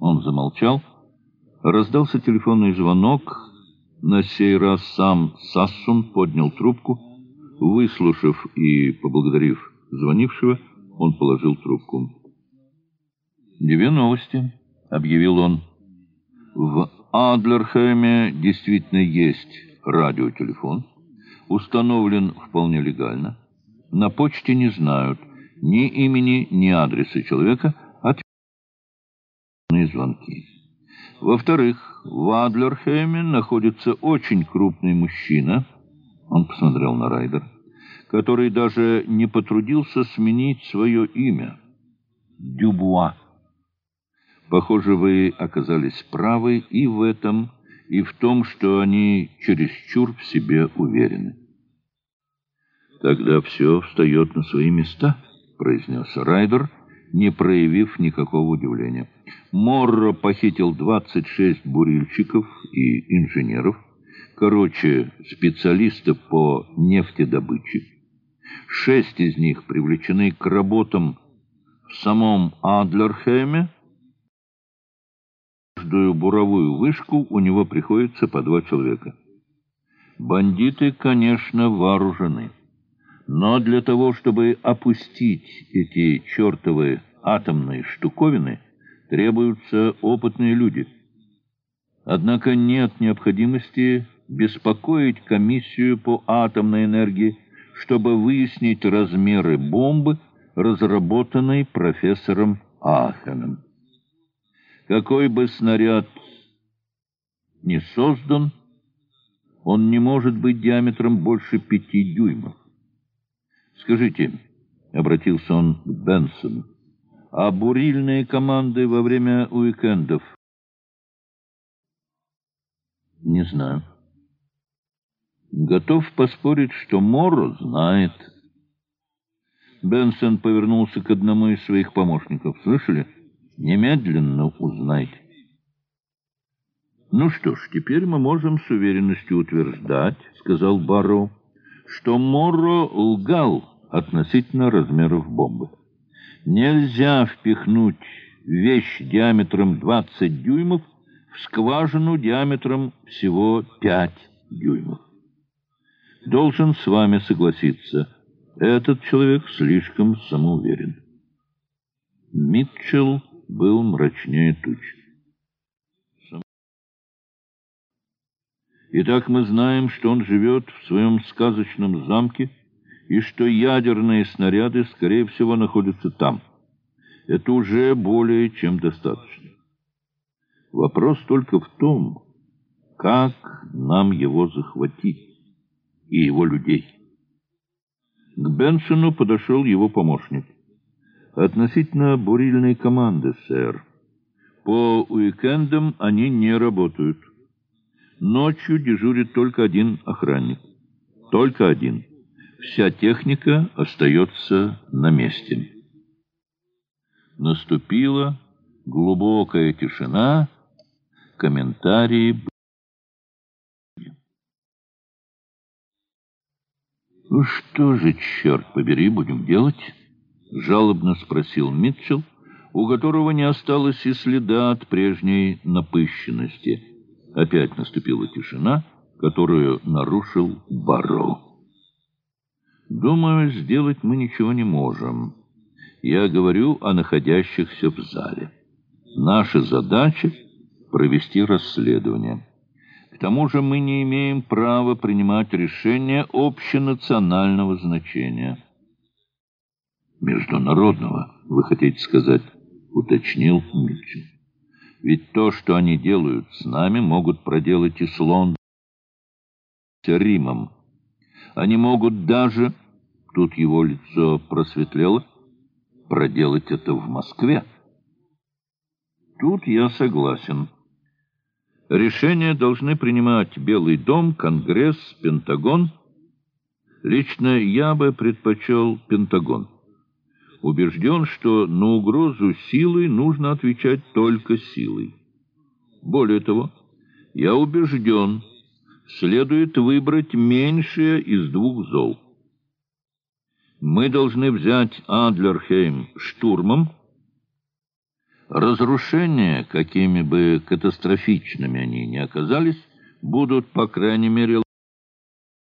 Он замолчал. Раздался телефонный звонок. На сей раз сам Сассун поднял трубку. Выслушав и поблагодарив звонившего, он положил трубку. «Две новости», — объявил он. «В Адлерхеме действительно есть радиотелефон. Установлен вполне легально. На почте не знают ни имени, ни адреса человека, звонки. Во-вторых, в Адлерхеме находится очень крупный мужчина, он посмотрел на Райдер, который даже не потрудился сменить свое имя. Дюбуа. Похоже, вы оказались правы и в этом, и в том, что они чересчур в себе уверены. Тогда все встает на свои места, произнес Райдер, не проявив никакого удивления. Морро похитил 26 бурильщиков и инженеров, короче, специалистов по нефтедобыче. Шесть из них привлечены к работам в самом Адлерхеме, каждую буровую вышку у него приходится по два человека. Бандиты, конечно, вооружены. Но для того, чтобы опустить эти чертовы атомные штуковины, требуются опытные люди. Однако нет необходимости беспокоить комиссию по атомной энергии, чтобы выяснить размеры бомбы, разработанной профессором Ахеном. Какой бы снаряд ни создан, он не может быть диаметром больше пяти дюймов. Скажите, — обратился он к Бенсону, — а бурильные команды во время уикендов? Не знаю. Готов поспорить, что Морро знает. Бенсон повернулся к одному из своих помощников. Слышали? Немедленно узнайте. «Ну что ж, теперь мы можем с уверенностью утверждать, — сказал Барроу, — что Морро лгал относительно размеров бомбы. Нельзя впихнуть вещь диаметром 20 дюймов в скважину диаметром всего 5 дюймов. Должен с вами согласиться, этот человек слишком самоуверен. Митчелл был мрачнее туч. Итак, мы знаем, что он живет в своем сказочном замке и что ядерные снаряды, скорее всего, находятся там. Это уже более чем достаточно. Вопрос только в том, как нам его захватить и его людей. К Бенсону подошел его помощник. Относительно бурильной команды, сэр. По уикендам они не работают. Ночью дежурит только один охранник. Только один. Вся техника остается на месте. Наступила глубокая тишина, комментарии... «Ну что же, черт побери, будем делать?» — жалобно спросил Митчелл, у которого не осталось и следа от прежней напыщенности. Опять наступила тишина, которую нарушил Барроу. «Думаю, сделать мы ничего не можем. Я говорю о находящихся в зале. Наша задача — провести расследование». К тому же мы не имеем права принимать решения общенационального значения. Международного, вы хотите сказать, уточнил Митчелл. Ведь то, что они делают с нами, могут проделать и с Лондоном, с Римом. Они могут даже, тут его лицо просветлело, проделать это в Москве. Тут я согласен. Решения должны принимать Белый дом, Конгресс, Пентагон. Лично я бы предпочел Пентагон. Убежден, что на угрозу силой нужно отвечать только силой. Более того, я убежден, следует выбрать меньшее из двух зол. Мы должны взять Адлерхейм штурмом, Разрушения, какими бы катастрофичными они ни оказались, будут, по крайней мере,